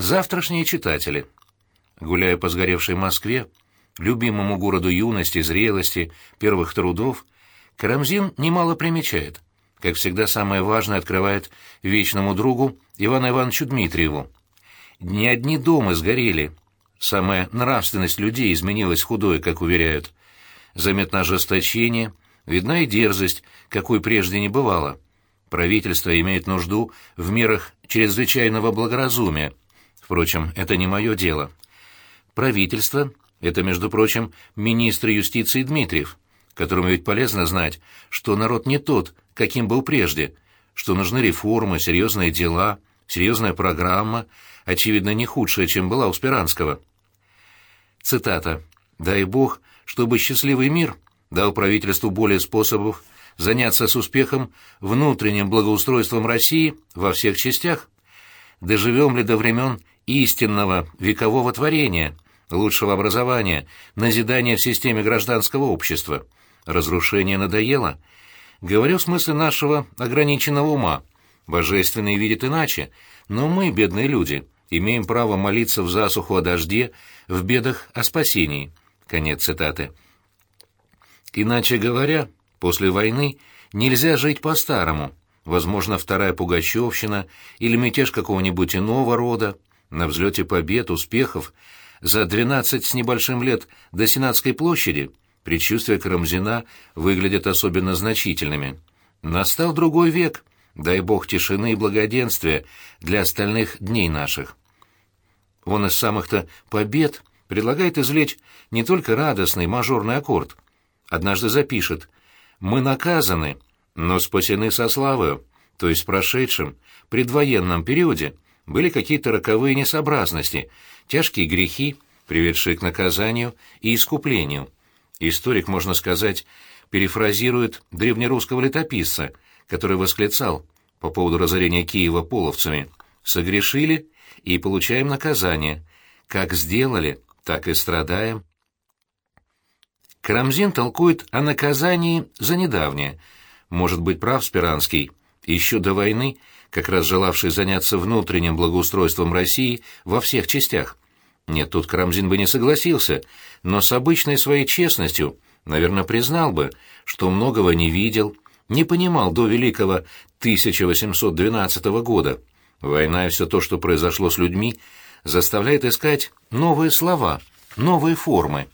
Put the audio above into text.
Завтрашние читатели. Гуляя по сгоревшей Москве, любимому городу юности, зрелости, первых трудов, Карамзин немало примечает. Как всегда, самое важное открывает вечному другу Ивану Ивановичу Дмитриеву. Не одни дома сгорели. Самая нравственность людей изменилась худой, как уверяют. Заметно ожесточение, видна и дерзость, какой прежде не бывало. Правительство имеет нужду в мерах чрезвычайного благоразумия. Впрочем, это не мое дело. Правительство — это, между прочим, министр юстиции Дмитриев, которому ведь полезно знать, что народ не тот, каким был прежде, что нужны реформы, серьезные дела, серьезная программа, очевидно, не худшая, чем была у Спиранского. Цитата. «Дай Бог, чтобы счастливый мир дал правительству более способов заняться с успехом внутренним благоустройством России во всех частях? Доживем ли до времен истинного векового творения, лучшего образования, назидания в системе гражданского общества? Разрушение надоело? Говорю в смысле нашего ограниченного ума. Божественный видит иначе, но мы, бедные люди, имеем право молиться в засуху о дожде, в бедах о спасении. Конец цитаты. Иначе говоря, После войны нельзя жить по-старому. Возможно, вторая Пугачевщина или мятеж какого-нибудь иного рода. На взлете побед, успехов. За двенадцать с небольшим лет до Сенатской площади предчувствия Карамзина выглядят особенно значительными. Настал другой век, дай бог тишины и благоденствия для остальных дней наших. Он из самых-то побед предлагает извлечь не только радостный мажорный аккорд. Однажды запишет — мы наказаны, но спасены со славою, то есть в прошедшем, предвоенном периоде были какие-то роковые несообразности, тяжкие грехи, приведшие к наказанию и искуплению. Историк, можно сказать, перефразирует древнерусского летописца, который восклицал по поводу разорения Киева половцами «Согрешили и получаем наказание. Как сделали, так и страдаем». Карамзин толкует о наказании за недавнее. Может быть, прав Спиранский. Еще до войны, как раз желавший заняться внутренним благоустройством России во всех частях. Нет, тут Карамзин бы не согласился, но с обычной своей честностью, наверное, признал бы, что многого не видел, не понимал до великого 1812 года. Война и все то, что произошло с людьми, заставляет искать новые слова, новые формы.